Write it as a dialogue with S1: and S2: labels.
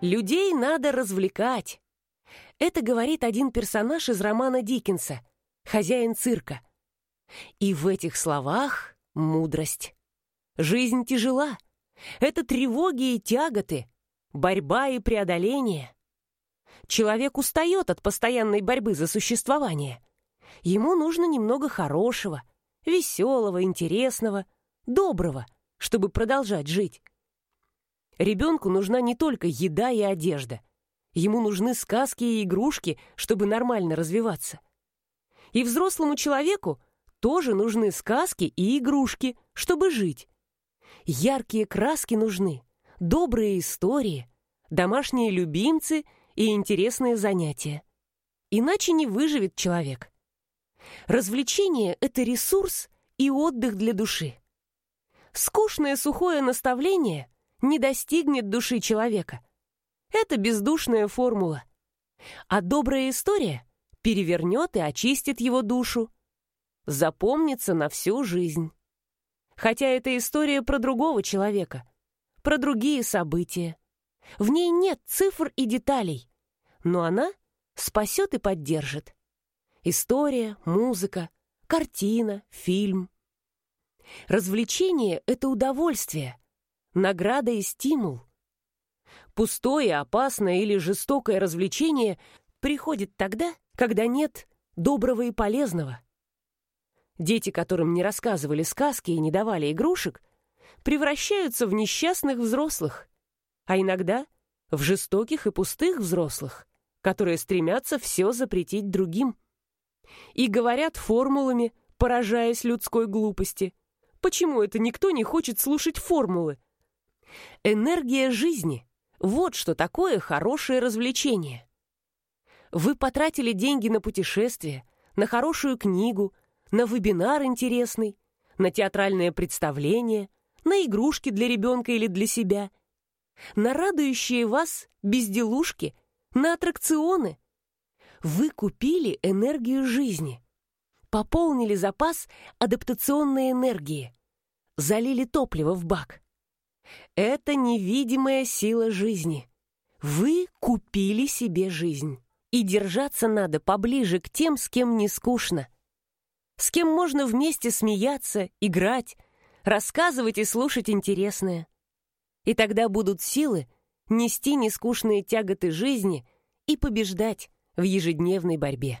S1: Людей надо развлекать. Это говорит один персонаж из романа Диккенса, хозяин цирка. И в этих словах мудрость. Жизнь тяжела. Это тревоги и тяготы, борьба и преодоление. Человек устает от постоянной борьбы за существование. Ему нужно немного хорошего, веселого, интересного, доброго, чтобы продолжать жить. Ребенку нужна не только еда и одежда. Ему нужны сказки и игрушки, чтобы нормально развиваться. И взрослому человеку тоже нужны сказки и игрушки, чтобы жить. Яркие краски нужны, добрые истории, домашние любимцы и интересные занятия. Иначе не выживет человек. Развлечение — это ресурс и отдых для души. Скучное сухое наставление не достигнет души человека. Это бездушная формула. А добрая история перевернет и очистит его душу. Запомнится на всю жизнь. Хотя это история про другого человека, про другие события. В ней нет цифр и деталей, но она спасет и поддержит. История, музыка, картина, фильм. Развлечение — это удовольствие, награда и стимул. Пустое, опасное или жестокое развлечение приходит тогда, когда нет доброго и полезного. Дети, которым не рассказывали сказки и не давали игрушек, превращаются в несчастных взрослых, а иногда в жестоких и пустых взрослых, которые стремятся все запретить другим и говорят формулами, поражаясь людской глупости. Почему это никто не хочет слушать формулы? Энергия жизни — вот что такое хорошее развлечение. Вы потратили деньги на путешествие, на хорошую книгу, на вебинар интересный, на театральное представление, на игрушки для ребенка или для себя, на радующие вас безделушки, на аттракционы, вы купили энергию жизни, пополнили запас адаптационной энергии, залили топливо в бак. Это невидимая сила жизни. Вы купили себе жизнь. И держаться надо поближе к тем, с кем не скучно. С кем можно вместе смеяться, играть, рассказывать и слушать интересное. И тогда будут силы нести нескучные тяготы жизни и побеждать, в ежедневной борьбе.